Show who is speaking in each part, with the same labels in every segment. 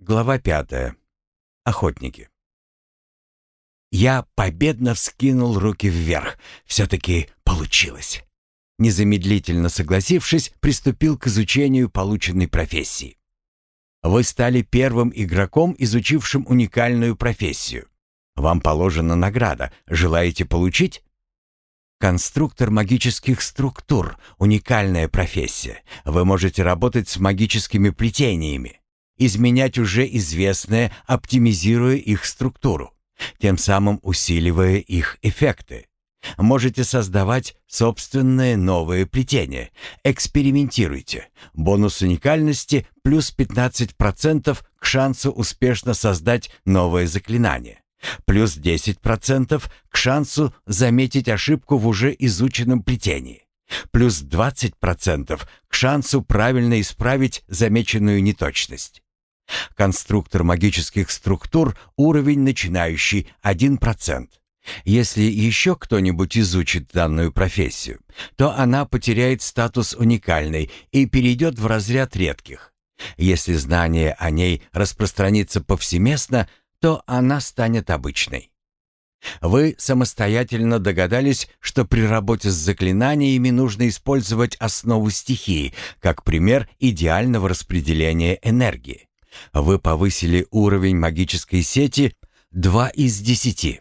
Speaker 1: Глава пятая. Охотники. Я победно вскинул руки вверх. Все-таки получилось. Незамедлительно согласившись, приступил к изучению полученной профессии. Вы стали первым игроком, изучившим уникальную профессию. Вам положена награда. Желаете получить? Конструктор магических структур – уникальная профессия. Вы можете работать с магическими плетениями, изменять уже известное, оптимизируя их структуру, тем самым усиливая их эффекты. Можете создавать собственные новые плетения. Экспериментируйте. Бонус уникальности плюс 15% к шансу успешно создать новое заклинание. Плюс 10% к шансу заметить ошибку в уже изученном плетении. Плюс 20% к шансу правильно исправить замеченную неточность. Конструктор магических структур уровень начинающий 1%. Если еще кто-нибудь изучит данную профессию, то она потеряет статус уникальной и перейдет в разряд редких. Если знание о ней распространится повсеместно, то она станет обычной. Вы самостоятельно догадались, что при работе с заклинаниями нужно использовать основу стихии как пример идеального распределения энергии. Вы повысили уровень магической сети 2 из 10.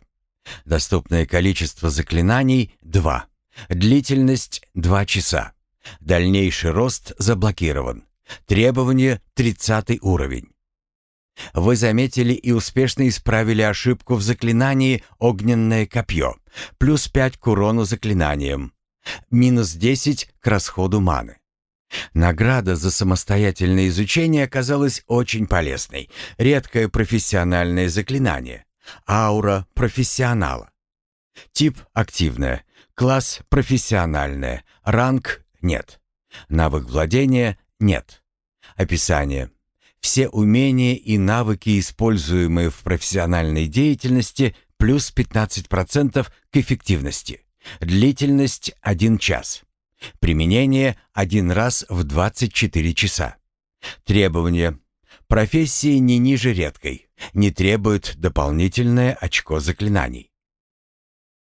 Speaker 1: Доступное количество заклинаний — 2. Длительность — 2 часа. Дальнейший рост заблокирован. Требование — 30 уровень. Вы заметили и успешно исправили ошибку в заклинании «Огненное копье». Плюс 5 к урону заклинанием. Минус 10 к расходу маны. Награда за самостоятельное изучение оказалась очень полезной. Редкое профессиональное заклинание. Аура профессионала. Тип активная. Класс профессиональная. Ранг нет. Навык владения нет. Описание. Все умения и навыки, используемые в профессиональной деятельности, плюс 15% к эффективности. Длительность 1 час. Применение один раз в 24 часа. Требования. Профессии не ниже редкой. Не требует дополнительное очко заклинаний.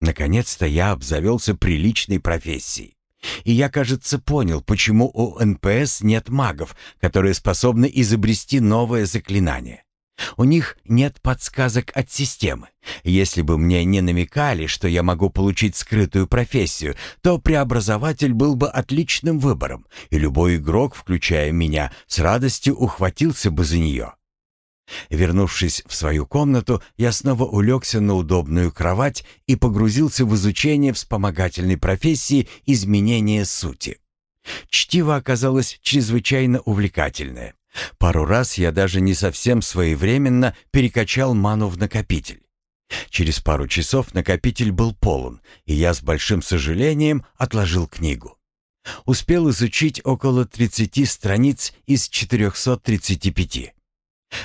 Speaker 1: Наконец-то я обзавелся приличной профессией. И я, кажется, понял, почему у НПС нет магов, которые способны изобрести новое заклинание. У них нет подсказок от системы. Если бы мне не намекали, что я могу получить скрытую профессию, то преобразователь был бы отличным выбором, и любой игрок, включая меня, с радостью ухватился бы за нее. Вернувшись в свою комнату, я снова улегся на удобную кровать и погрузился в изучение вспомогательной профессии изменения сути. Чтиво оказалось чрезвычайно увлекательное. Пару раз я даже не совсем своевременно перекачал ману в накопитель. Через пару часов накопитель был полон, и я с большим сожалением отложил книгу. Успел изучить около 30 страниц из 435.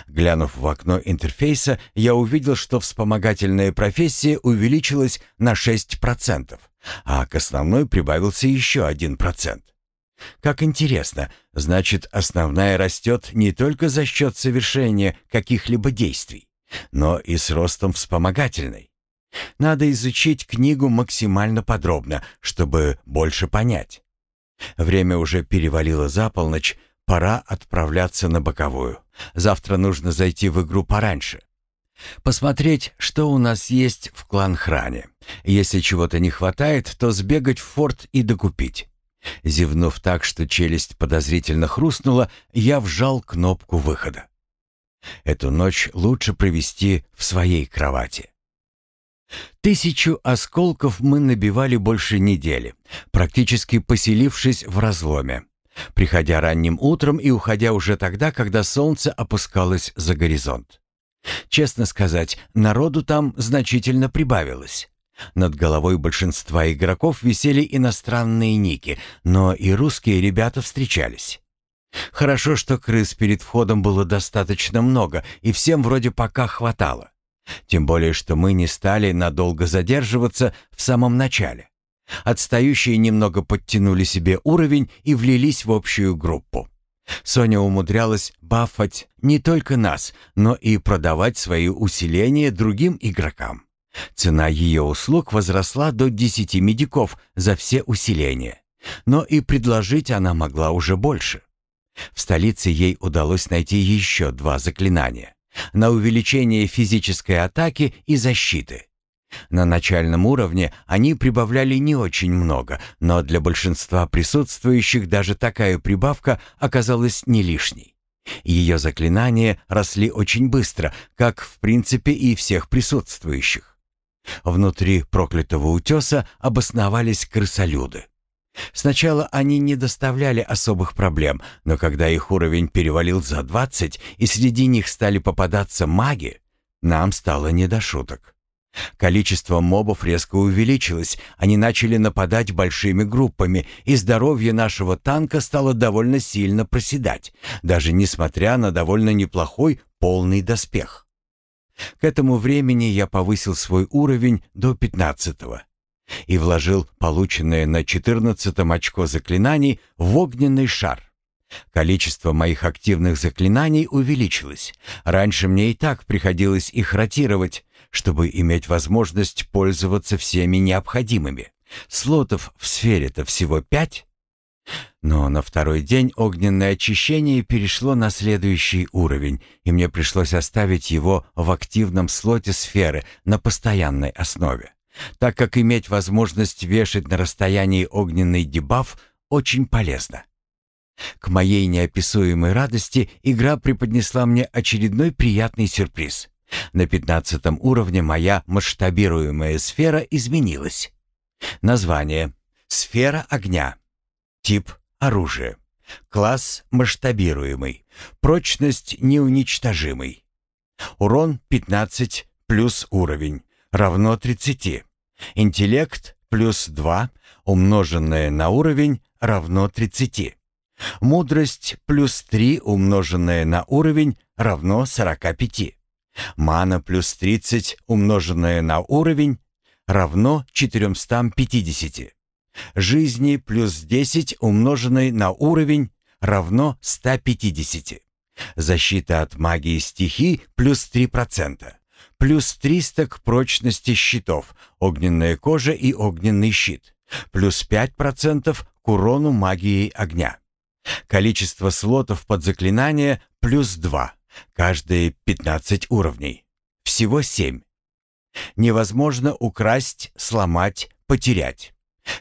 Speaker 1: Глянув в окно интерфейса, я увидел, что вспомогательная профессия увеличилась на 6%, а к основной прибавился еще 1%. Как интересно, значит, основная растет не только за счет совершения каких-либо действий, но и с ростом вспомогательной. Надо изучить книгу максимально подробно, чтобы больше понять. Время уже перевалило за полночь, Пора отправляться на боковую. Завтра нужно зайти в игру пораньше. Посмотреть, что у нас есть в клан-хране. Если чего-то не хватает, то сбегать в форт и докупить. Зевнув так, что челюсть подозрительно хрустнула, я вжал кнопку выхода. Эту ночь лучше провести в своей кровати. Тысячу осколков мы набивали больше недели, практически поселившись в разломе приходя ранним утром и уходя уже тогда, когда солнце опускалось за горизонт. Честно сказать, народу там значительно прибавилось. Над головой большинства игроков висели иностранные ники, но и русские ребята встречались. Хорошо, что крыс перед входом было достаточно много, и всем вроде пока хватало. Тем более, что мы не стали надолго задерживаться в самом начале. Отстающие немного подтянули себе уровень и влились в общую группу. Соня умудрялась бафать не только нас, но и продавать свои усиления другим игрокам. Цена ее услуг возросла до 10 медиков за все усиления. Но и предложить она могла уже больше. В столице ей удалось найти еще два заклинания на увеличение физической атаки и защиты. На начальном уровне они прибавляли не очень много, но для большинства присутствующих даже такая прибавка оказалась не лишней. Ее заклинания росли очень быстро, как в принципе и всех присутствующих. Внутри проклятого утеса обосновались крысолюды. Сначала они не доставляли особых проблем, но когда их уровень перевалил за 20 и среди них стали попадаться маги, нам стало не до шуток. Количество мобов резко увеличилось, они начали нападать большими группами, и здоровье нашего танка стало довольно сильно проседать, даже несмотря на довольно неплохой полный доспех. К этому времени я повысил свой уровень до 15 и вложил полученное на 14 очко заклинаний в огненный шар. Количество моих активных заклинаний увеличилось. Раньше мне и так приходилось их ротировать, чтобы иметь возможность пользоваться всеми необходимыми. Слотов в сфере-то всего пять. Но на второй день огненное очищение перешло на следующий уровень, и мне пришлось оставить его в активном слоте сферы на постоянной основе, так как иметь возможность вешать на расстоянии огненный дебаф очень полезно. К моей неописуемой радости игра преподнесла мне очередной приятный сюрприз. На пятнадцатом уровне моя масштабируемая сфера изменилась. Название. Сфера огня. Тип оружие. Класс масштабируемый. Прочность неуничтожимый. Урон 15 плюс уровень равно 30. Интеллект плюс 2 умноженное на уровень равно 30. Мудрость плюс 3 умноженное на уровень равно 45. Мана плюс 30 умноженное на уровень равно 450. Жизни плюс 10 умноженное на уровень равно 150. Защита от магии стихий плюс 3%. Плюс 300 к прочности щитов, огненная кожа и огненный щит. Плюс 5% к урону магией огня. Количество слотов под заклинание плюс 2. Каждые 15 уровней. Всего 7. Невозможно украсть, сломать, потерять.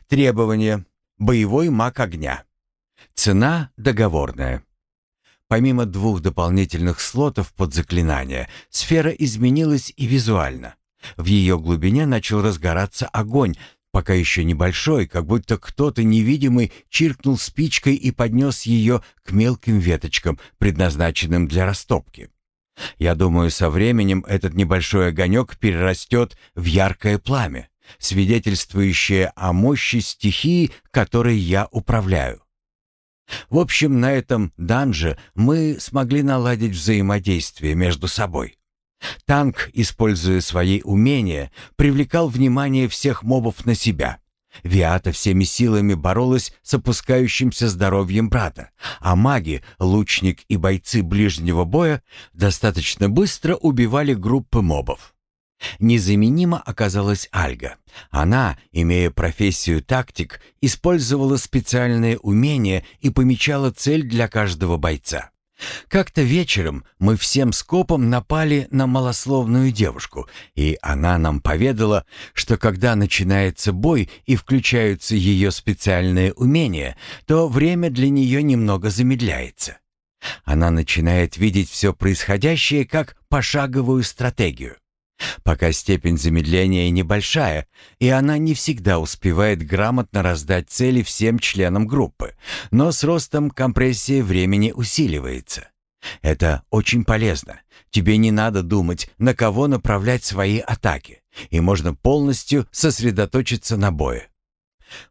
Speaker 1: Требования. Боевой маг огня. Цена договорная. Помимо двух дополнительных слотов под заклинание, сфера изменилась и визуально. В ее глубине начал разгораться огонь, пока еще небольшой, как будто кто-то невидимый чиркнул спичкой и поднес ее к мелким веточкам, предназначенным для растопки. Я думаю, со временем этот небольшой огонек перерастет в яркое пламя, свидетельствующее о мощи стихии, которой я управляю. В общем, на этом данже мы смогли наладить взаимодействие между собой. Танк, используя свои умения, привлекал внимание всех мобов на себя. Виата всеми силами боролась с опускающимся здоровьем брата, а маги, лучник и бойцы ближнего боя достаточно быстро убивали группы мобов. Незаменима оказалась Альга. Она, имея профессию тактик, использовала специальные умения и помечала цель для каждого бойца. Как-то вечером мы всем скопом напали на малословную девушку, и она нам поведала, что когда начинается бой и включаются ее специальные умения, то время для нее немного замедляется. Она начинает видеть все происходящее как пошаговую стратегию. Пока степень замедления небольшая, и она не всегда успевает грамотно раздать цели всем членам группы, но с ростом компрессия времени усиливается. Это очень полезно. Тебе не надо думать, на кого направлять свои атаки, и можно полностью сосредоточиться на бое.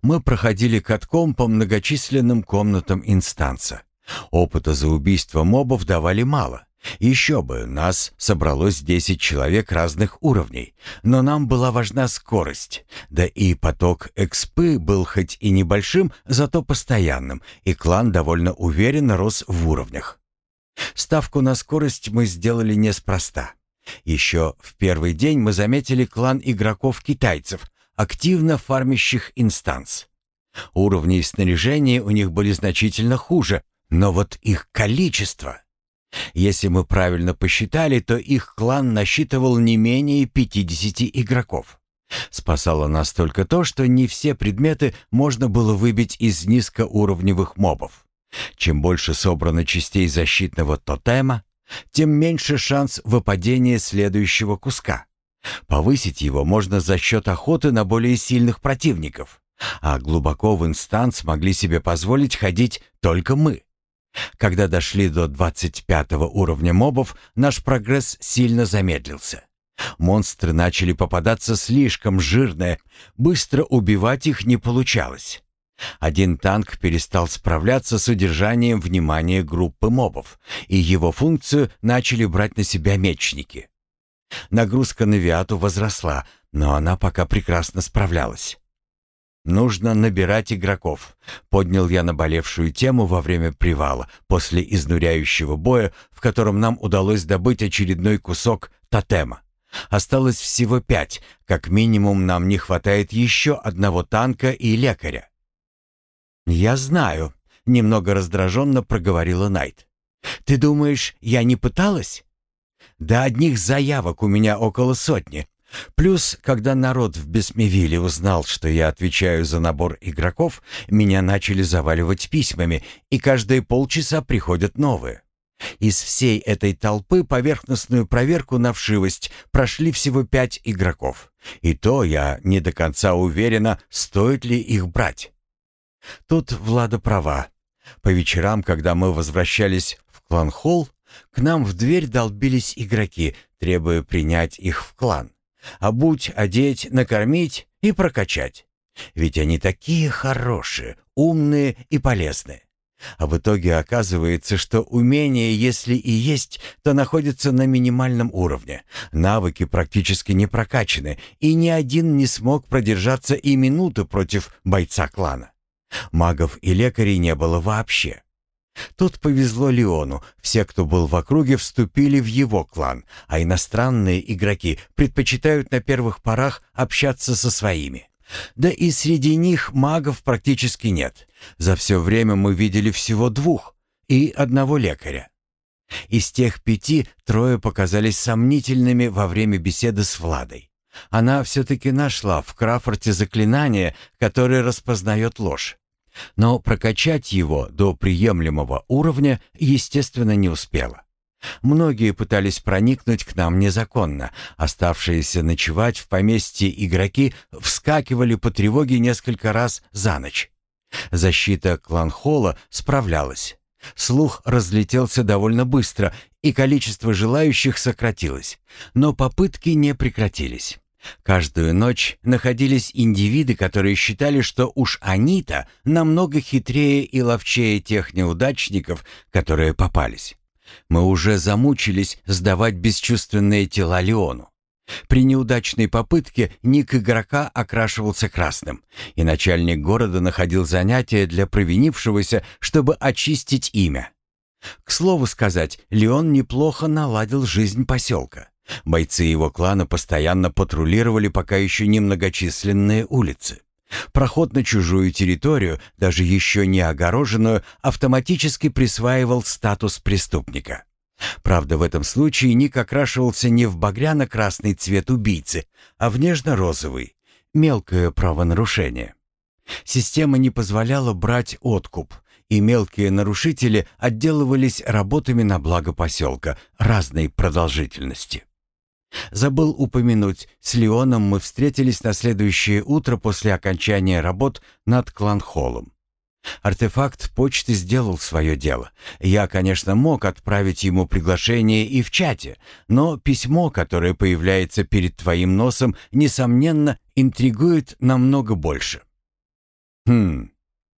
Speaker 1: Мы проходили катком по многочисленным комнатам инстанса. Опыта за убийство мобов давали мало, Еще бы, нас собралось 10 человек разных уровней, но нам была важна скорость. Да и поток экспы был хоть и небольшим, зато постоянным, и клан довольно уверенно рос в уровнях. Ставку на скорость мы сделали неспроста. Еще в первый день мы заметили клан игроков-китайцев, активно фармящих инстанс. Уровни снаряжения у них были значительно хуже, но вот их количество если мы правильно посчитали, то их клан насчитывал не менее 50 игроков. Спасало нас только то, что не все предметы можно было выбить из низкоуровневых мобов. Чем больше собрано частей защитного тотема, тем меньше шанс выпадения следующего куска. Повысить его можно за счет охоты на более сильных противников, а глубоко в инстанс могли себе позволить ходить только мы. Когда дошли до 25 уровня мобов, наш прогресс сильно замедлился. Монстры начали попадаться слишком жирные, быстро убивать их не получалось. Один танк перестал справляться с удержанием внимания группы мобов, и его функцию начали брать на себя мечники. Нагрузка на Виату возросла, но она пока прекрасно справлялась. «Нужно набирать игроков», — поднял я наболевшую тему во время привала, после изнуряющего боя, в котором нам удалось добыть очередной кусок тотема. Осталось всего пять, как минимум нам не хватает еще одного танка и лекаря. «Я знаю», — немного раздраженно проговорила Найт. «Ты думаешь, я не пыталась?» «Да одних заявок у меня около сотни, Плюс, когда народ в Бесмевиле узнал, что я отвечаю за набор игроков, меня начали заваливать письмами, и каждые полчаса приходят новые. Из всей этой толпы поверхностную проверку на вшивость прошли всего пять игроков. И то я не до конца уверена, стоит ли их брать. Тут Влада права. По вечерам, когда мы возвращались в клан-холл, к нам в дверь долбились игроки, требуя принять их в клан. Обуть, одеть, накормить и прокачать. Ведь они такие хорошие, умные и полезные. А в итоге оказывается, что умения, если и есть, то находятся на минимальном уровне. Навыки практически не прокачаны, и ни один не смог продержаться и минуты против бойца клана. Магов и лекарей не было вообще. Тут повезло Леону. Все, кто был в округе, вступили в его клан, а иностранные игроки предпочитают на первых порах общаться со своими. Да и среди них магов практически нет. За все время мы видели всего двух и одного лекаря. Из тех пяти трое показались сомнительными во время беседы с Владой. Она все-таки нашла в Крафорте заклинание, которое распознает ложь. Но прокачать его до приемлемого уровня, естественно, не успела. Многие пытались проникнуть к нам незаконно. Оставшиеся ночевать в поместье игроки вскакивали по тревоге несколько раз за ночь. Защита кланхола справлялась. Слух разлетелся довольно быстро, и количество желающих сократилось. Но попытки не прекратились. Каждую ночь находились индивиды, которые считали, что уж они-то намного хитрее и ловчее тех неудачников, которые попались. Мы уже замучились сдавать бесчувственные тела Леону. При неудачной попытке ник игрока окрашивался красным, и начальник города находил занятия для провинившегося, чтобы очистить имя. К слову сказать, Леон неплохо наладил жизнь поселка. Бойцы его клана постоянно патрулировали пока еще немногочисленные улицы. Проход на чужую территорию, даже еще не огороженную, автоматически присваивал статус преступника. Правда, в этом случае ник окрашивался не в багряно-красный цвет убийцы, а в нежно-розовый. Мелкое правонарушение. Система не позволяла брать откуп, и мелкие нарушители отделывались работами на благо поселка разной продолжительности. Забыл упомянуть, с Леоном мы встретились на следующее утро после окончания работ над Кланхоллом. Артефакт почты сделал свое дело. Я, конечно, мог отправить ему приглашение и в чате, но письмо, которое появляется перед твоим носом, несомненно, интригует намного больше. Хм,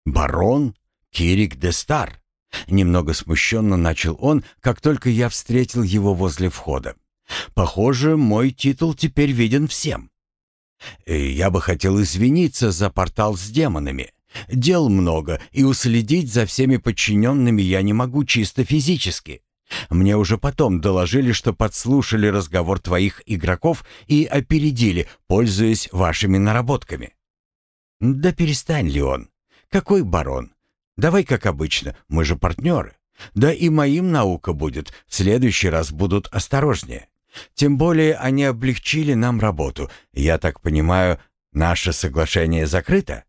Speaker 1: барон Кирик де Стар. Немного смущенно начал он, как только я встретил его возле входа. «Похоже, мой титул теперь виден всем. Я бы хотел извиниться за портал с демонами. Дел много, и уследить за всеми подчиненными я не могу чисто физически. Мне уже потом доложили, что подслушали разговор твоих игроков и опередили, пользуясь вашими наработками. Да перестань, Леон. Какой барон? Давай как обычно, мы же партнеры. Да и моим наука будет, в следующий раз будут осторожнее. Тем более они облегчили нам работу. Я так понимаю, наше соглашение закрыто?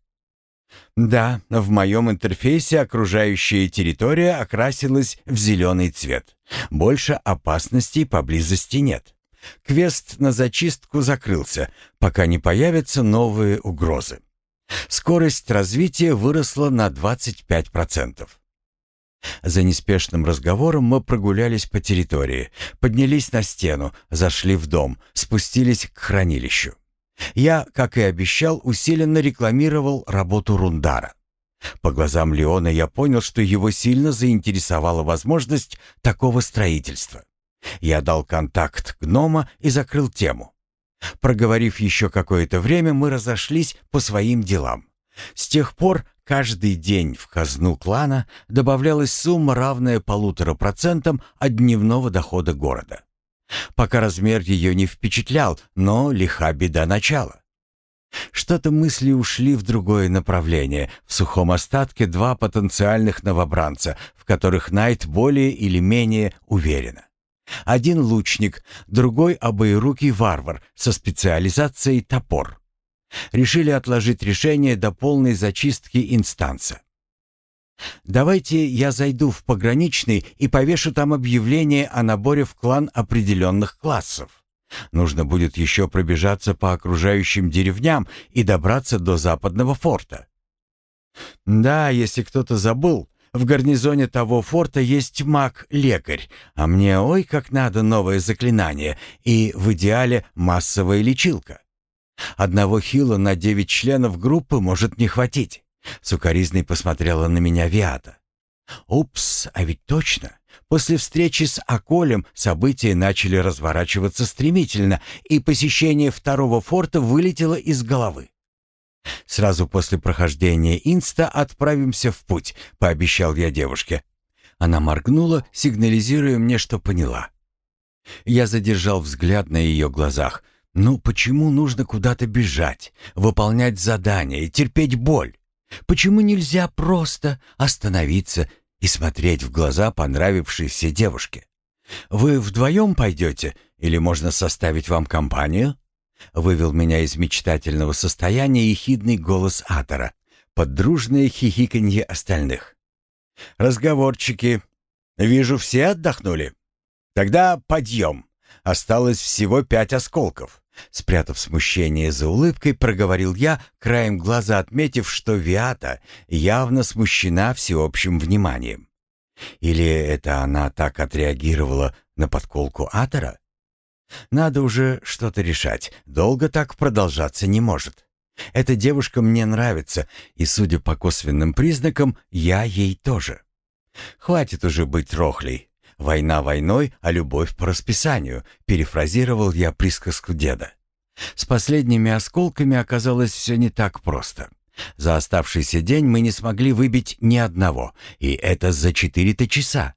Speaker 1: Да, в моем интерфейсе окружающая территория окрасилась в зеленый цвет. Больше опасностей поблизости нет. Квест на зачистку закрылся, пока не появятся новые угрозы. Скорость развития выросла на 25%. За неспешным разговором мы прогулялись по территории, поднялись на стену, зашли в дом, спустились к хранилищу. Я, как и обещал, усиленно рекламировал работу Рундара. По глазам Леона я понял, что его сильно заинтересовала возможность такого строительства. Я дал контакт гнома и закрыл тему. Проговорив еще какое-то время, мы разошлись по своим делам. С тех пор каждый день в казну клана добавлялась сумма, равная полутора процентам от дневного дохода города. Пока размер ее не впечатлял, но лиха беда начала. Что-то мысли ушли в другое направление. В сухом остатке два потенциальных новобранца, в которых Найт более или менее уверена. Один лучник, другой обоирукий варвар со специализацией топор. Решили отложить решение до полной зачистки инстанса. Давайте я зайду в пограничный и повешу там объявление о наборе в клан определенных классов. Нужно будет еще пробежаться по окружающим деревням и добраться до западного форта. Да, если кто-то забыл, в гарнизоне того форта есть маг-лекарь, а мне ой как надо новое заклинание и в идеале массовая лечилка. Одного хила на девять членов группы может не хватить. Сукаризной посмотрела на меня Виата. «Упс, а ведь точно. После встречи с Аколем события начали разворачиваться стремительно, и посещение второго форта вылетело из головы. «Сразу после прохождения инста отправимся в путь», — пообещал я девушке. Она моргнула, сигнализируя мне, что поняла. Я задержал взгляд на ее глазах. «Ну почему нужно куда-то бежать, выполнять задания и терпеть боль? Почему нельзя просто остановиться и смотреть в глаза понравившейся девушке? Вы вдвоем пойдете или можно составить вам компанию?» Вывел меня из мечтательного состояния ехидный голос Атора под дружное хихиканье остальных. «Разговорчики. Вижу, все отдохнули. Тогда подъем. Осталось всего пять осколков. Спрятав смущение за улыбкой, проговорил я, краем глаза отметив, что Виата явно смущена всеобщим вниманием. Или это она так отреагировала на подколку Атора? Надо уже что-то решать. Долго так продолжаться не может. Эта девушка мне нравится, и, судя по косвенным признакам, я ей тоже. Хватит уже быть рохлей. «Война войной, а любовь по расписанию», — перефразировал я присказку деда. С последними осколками оказалось все не так просто. За оставшийся день мы не смогли выбить ни одного, и это за четыре-то часа.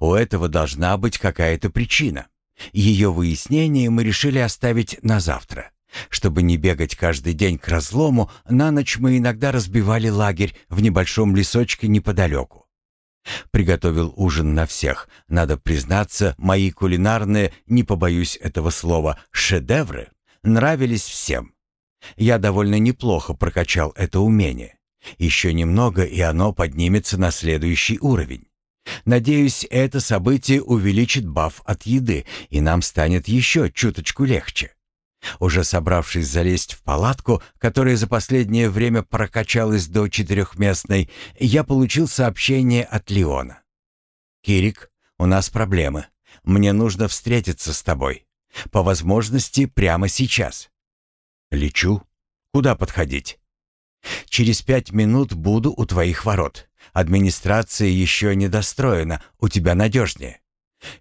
Speaker 1: У этого должна быть какая-то причина. Ее выяснение мы решили оставить на завтра. Чтобы не бегать каждый день к разлому, на ночь мы иногда разбивали лагерь в небольшом лесочке неподалеку. Приготовил ужин на всех. Надо признаться, мои кулинарные, не побоюсь этого слова, шедевры нравились всем. Я довольно неплохо прокачал это умение. Еще немного, и оно поднимется на следующий уровень. Надеюсь, это событие увеличит баф от еды, и нам станет еще чуточку легче. Уже собравшись залезть в палатку, которая за последнее время прокачалась до четырехместной, я получил сообщение от Леона. «Кирик, у нас проблемы. Мне нужно встретиться с тобой. По возможности, прямо сейчас». «Лечу. Куда подходить?» Через пять минут буду у твоих ворот. Администрация еще не достроена, у тебя надежнее.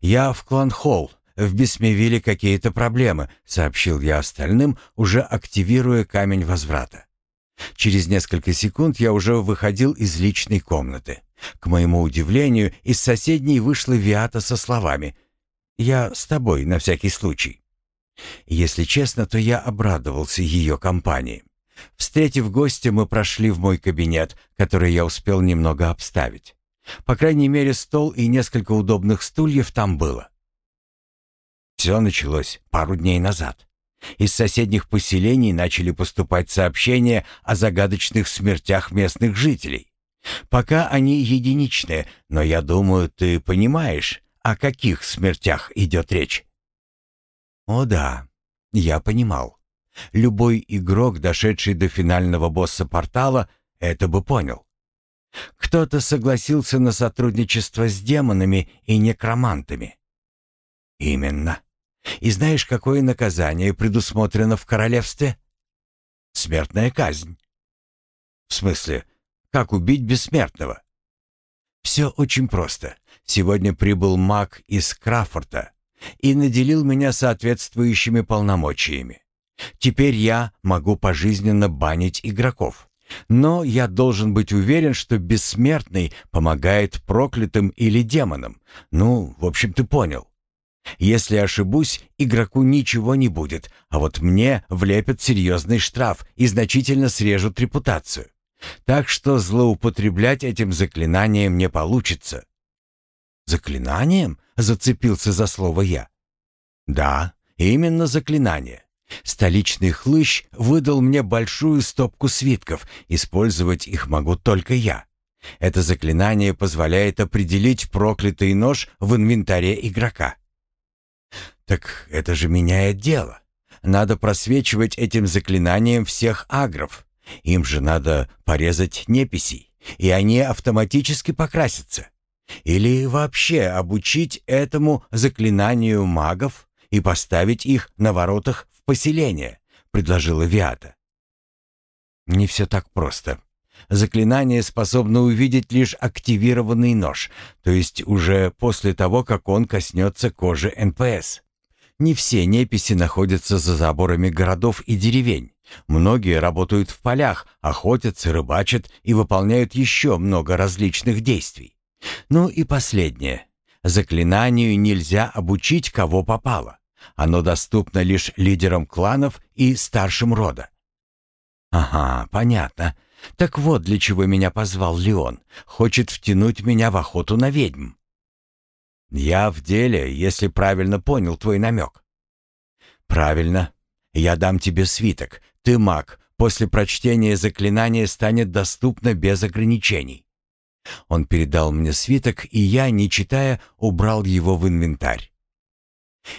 Speaker 1: Я в Кланхолл, в Бесмевиле какие-то проблемы», — сообщил я остальным, уже активируя камень возврата. Через несколько секунд я уже выходил из личной комнаты. К моему удивлению, из соседней вышла Виата со словами «Я с тобой на всякий случай». Если честно, то я обрадовался ее компании. Встретив гостя, мы прошли в мой кабинет, который я успел немного обставить. По крайней мере, стол и несколько удобных стульев там было. Все началось пару дней назад. Из соседних поселений начали поступать сообщения о загадочных смертях местных жителей. Пока они единичные, но я думаю, ты понимаешь, о каких смертях идет речь. О да, я понимал. Любой игрок, дошедший до финального босса портала, это бы понял. Кто-то согласился на сотрудничество с демонами и некромантами. Именно. И знаешь, какое наказание предусмотрено в королевстве? Смертная казнь. В смысле, как убить бессмертного? Все очень просто. Сегодня прибыл маг из Крафорта и наделил меня соответствующими полномочиями. Теперь я могу пожизненно банить игроков. Но я должен быть уверен, что бессмертный помогает проклятым или демонам. Ну, в общем, ты понял. Если ошибусь, игроку ничего не будет, а вот мне влепят серьезный штраф и значительно срежут репутацию. Так что злоупотреблять этим заклинанием не получится. «Заклинанием?» — зацепился за слово я. «Да, именно заклинание. Столичный хлыщ выдал мне большую стопку свитков, использовать их могу только я. Это заклинание позволяет определить проклятый нож в инвентаре игрока. Так это же меняет дело. Надо просвечивать этим заклинанием всех агров. Им же надо порезать неписей, и они автоматически покрасятся. Или вообще обучить этому заклинанию магов и поставить их на воротах поселение», — предложила Виата. «Не все так просто. Заклинание способно увидеть лишь активированный нож, то есть уже после того, как он коснется кожи НПС. Не все неписи находятся за заборами городов и деревень. Многие работают в полях, охотятся, рыбачат и выполняют еще много различных действий. Ну и последнее. Заклинанию нельзя обучить кого попало. Оно доступно лишь лидерам кланов и старшим рода. Ага, понятно. Так вот, для чего меня позвал Леон. Хочет втянуть меня в охоту на ведьм. Я в деле, если правильно понял твой намек. Правильно. Я дам тебе свиток. Ты маг. После прочтения заклинания станет доступно без ограничений. Он передал мне свиток, и я, не читая, убрал его в инвентарь.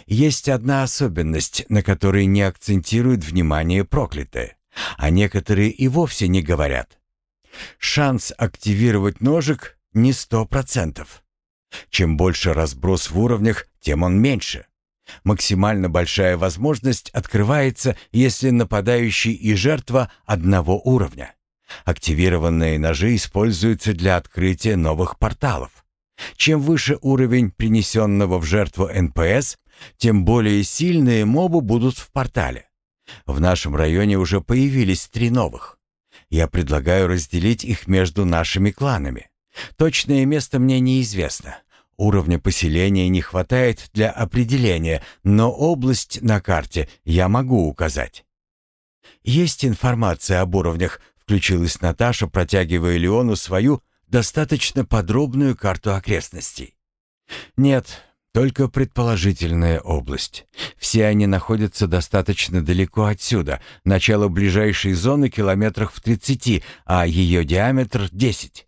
Speaker 1: Есть одна особенность, на которой не акцентируют внимание проклятые, а некоторые и вовсе не говорят. Шанс активировать ножик не сто процентов. Чем больше разброс в уровнях, тем он меньше. Максимально большая возможность открывается, если нападающий и жертва одного уровня. Активированные ножи используются для открытия новых порталов. Чем выше уровень принесенного в жертву НПС, тем более сильные мобы будут в портале. В нашем районе уже появились три новых. Я предлагаю разделить их между нашими кланами. Точное место мне неизвестно. Уровня поселения не хватает для определения, но область на карте я могу указать. Есть информация об уровнях, включилась Наташа, протягивая Леону свою достаточно подробную карту окрестностей. Нет, только предположительная область. Все они находятся достаточно далеко отсюда. Начало ближайшей зоны километрах в 30, а ее диаметр 10.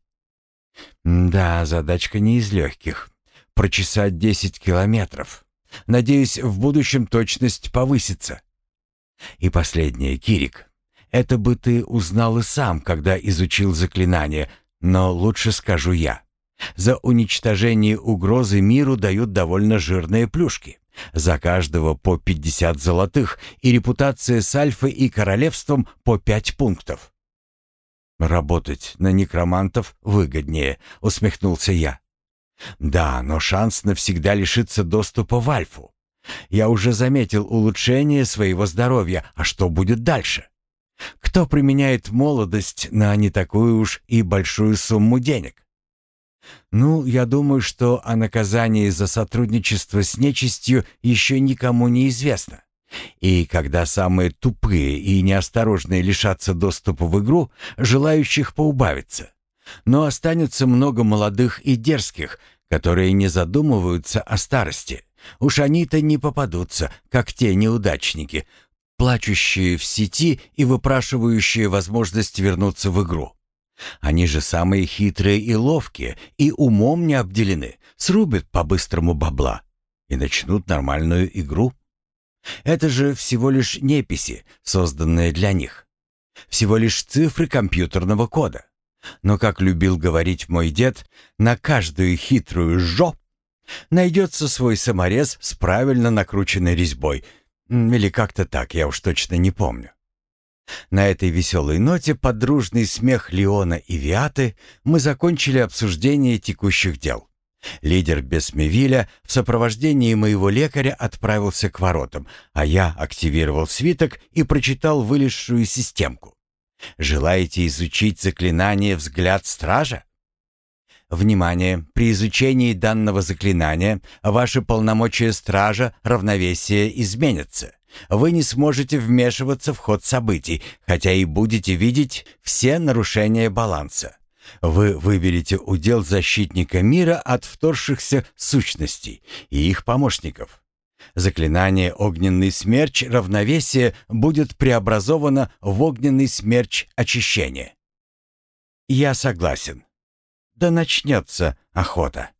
Speaker 1: Да, задачка не из легких. Прочесать 10 километров. Надеюсь, в будущем точность повысится. И последнее, Кирик. Это бы ты узнал и сам, когда изучил заклинание, но лучше скажу я. За уничтожение угрозы миру дают довольно жирные плюшки. За каждого по 50 золотых и репутация с Альфой и королевством по 5 пунктов. Работать на некромантов выгоднее, усмехнулся я. Да, но шанс навсегда лишиться доступа в Альфу. Я уже заметил улучшение своего здоровья, а что будет дальше? Кто применяет молодость на не такую уж и большую сумму денег? Ну, я думаю, что о наказании за сотрудничество с нечистью еще никому не известно. И когда самые тупые и неосторожные лишатся доступа в игру, желающих поубавится. Но останется много молодых и дерзких, которые не задумываются о старости. Уж они-то не попадутся, как те неудачники, плачущие в сети и выпрашивающие возможность вернуться в игру. Они же самые хитрые и ловкие, и умом не обделены, срубят по-быстрому бабла и начнут нормальную игру. Это же всего лишь неписи, созданные для них. Всего лишь цифры компьютерного кода. Но, как любил говорить мой дед, на каждую хитрую «жо» найдется свой саморез с правильно накрученной резьбой. Или как-то так, я уж точно не помню. На этой веселой ноте под дружный смех Леона и Виаты мы закончили обсуждение текущих дел. Лидер Бесмевиля в сопровождении моего лекаря отправился к воротам, а я активировал свиток и прочитал вылезшую системку. Желаете изучить заклинание «Взгляд стража»? Внимание! При изучении данного заклинания ваши полномочия стража равновесия изменятся. Вы не сможете вмешиваться в ход событий, хотя и будете видеть все нарушения баланса. Вы выберете удел защитника мира от вторгшихся сущностей и их помощников. Заклинание «Огненный смерч» равновесия будет преобразовано в «Огненный смерч очищения». Я согласен. Да начнется охота.